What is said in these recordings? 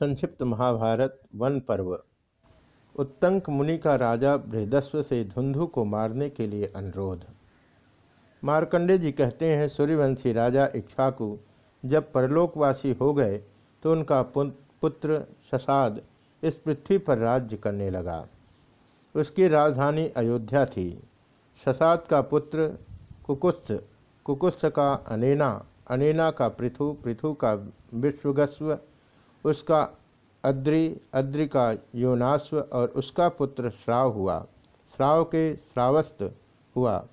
संक्षिप्त महाभारत, वन पर्व। उत्तंक मुनि का राजा बृहदस्व से धुंधु को मारने के लिए अनुरोध। मार्कंडे जी कहते हैं, सूर्यवंशी राजा इक्ष्वाकु, जब परलोकवासी हो गए तो उनका पुत्र ससाद इस पृथ्वी पर राज्य करने लगा। उसकी राजधानी अयोध्या थी। ससाद का पुत्र कुकुत्स कुकुत्स का अनेना अनेना का पृथु पृथु का विश्वगस्व उसका अद्रि अद्रि का योनास्व और उसका पुत्र श्राव हुआ। श्राव के श्रावस्त हुआ,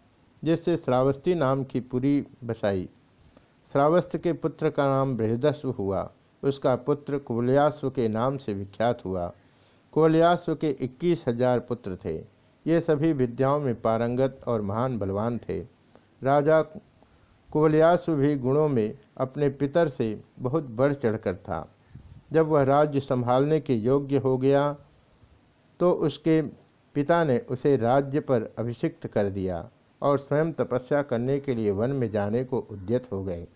जिससे श्रावस्ती नाम की पुरी बसाई। श्रावस्त के पुत्र का नाम बृहदस्व हुआ। उसका पुत्र कुवलयास्व के नाम से विख्यात हुआ। कुवलयास्व के इक्कीस हज़ार पुत्र थे। ये सभी विद्याओं में पारंगत और महान बलवान थे। राजा कुवलयास्व भी गुणों में अपने पितर से बहुत बढ़ चढ़कर था। जब वह राज्य संभालने के योग्य हो गया तो उसके पिता ने उसे राज्य पर अभिषिक्त कर दिया और स्वयं तपस्या करने के लिए वन में जाने को उद्यत हो गए।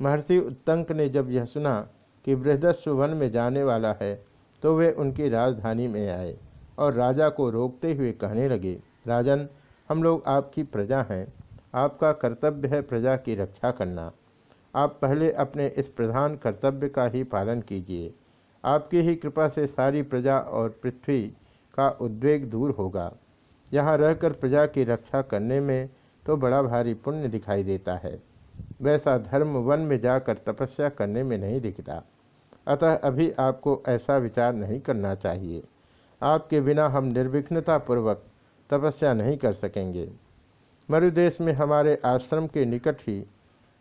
महर्षि उत्तंक ने जब यह सुना कि बृहदस्व वन में जाने वाला है तो वे उनकी राजधानी में आए और राजा को रोकते हुए कहने लगे, राजन, हम लोग आपकी प्रजा हैं। आपका कर्तव्य है प्रजा की रक्षा करना। आप पहले अपने इस प्रधान कर्तव्य का ही पालन कीजिए। आपकी ही कृपा से सारी प्रजा और पृथ्वी का उद्वेग दूर होगा। यहाँ रहकर प्रजा की रक्षा करने में तो बड़ा भारी पुण्य दिखाई देता है। वैसा धर्म वन में जाकर तपस्या करने में नहीं दिखता। अतः अभी आपको ऐसा विचार नहीं करना चाहिए। आपके बिना हम निर्विघ्नता पूर्वक तपस्या नहीं कर सकेंगे। मरुदेश में हमारे आश्रम के निकट ही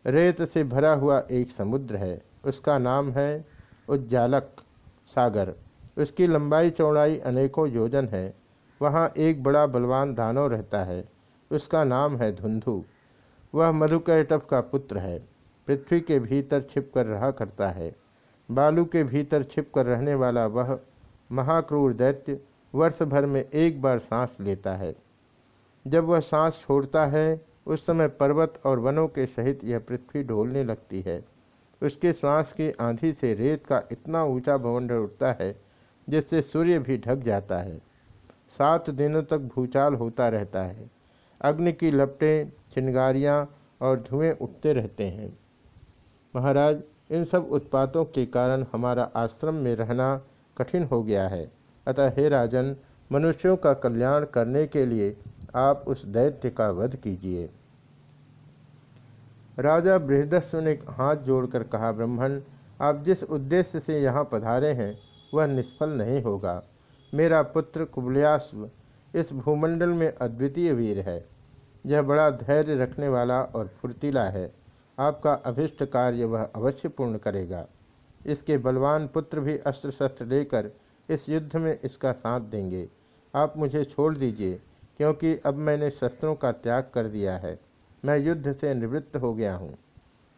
रेत से भरा हुआ एक समुद्र है। उसका नाम है उज्जालक सागर। उसकी लंबाई चौड़ाई अनेकों योजन है। वहाँ एक बड़ा बलवान दानव रहता है। उसका नाम है धुंधु। वह मधुकैटव का पुत्र है। पृथ्वी के भीतर छिपकर रहा करता है। बालू के भीतर छिपकर रहने वाला वह महाक्रूर दैत्य वर्ष भर में एक बार सांस लेता है। जब वह सांस छोड़ता है उस समय पर्वत और वनों के सहित यह पृथ्वी ढोलने लगती है। उसके श्वास की आंधी से रेत का इतना ऊँचा भवंडर उठता है, जिससे सूर्य भी ढक जाता है। सात दिनों तक भूचाल होता रहता है। अग्नि की लपटें, चिंगारियाँ और धुएँ उठते रहते हैं। महाराज, इन सब उत्पातों के कारण हमारा आश्रम में रहना कठिन हो गया है। अतः हे राजन, मनुष्यों का कल्याण करने के लिए आप उस दैत्य का वध कीजिए। राजा बृहदस्व ने हाथ जोड़कर कहा, ब्राह्मण, आप जिस उद्देश्य से यहाँ पधारे हैं, वह निष्फल नहीं होगा। मेरा पुत्र कुबलियास्व इस भूमंडल में अद्वितीय वीर है। यह बड़ा धैर्य रखने वाला और फुर्तीला है। आपका अभिष्ट कार्य वह अवश्य पूर्ण करेगा। इसके बलवान पुत्र भी अस्त्र शस्त्र लेकर इस युद्ध में इसका साथ देंगे। आप मुझे छोड़ दीजिए। क्योंकि अब मैंने शस्त्रों का त्याग कर दिया है। मैं युद्ध से निवृत्त हो गया हूँ।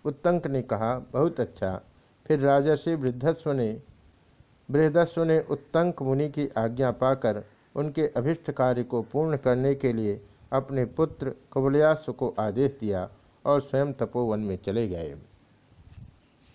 उत्तंक ने कहा, बहुत अच्छा। फिर राजर्षि वृद्धस्व ने, बृहदस्व ने उत्तंक मुनि की आज्ञा पाकर उनके अभिष्ट कार्य को पूर्ण करने के लिए अपने पुत्र कबलयास्व को आदेश दिया और स्वयं तपोवन में चले गए।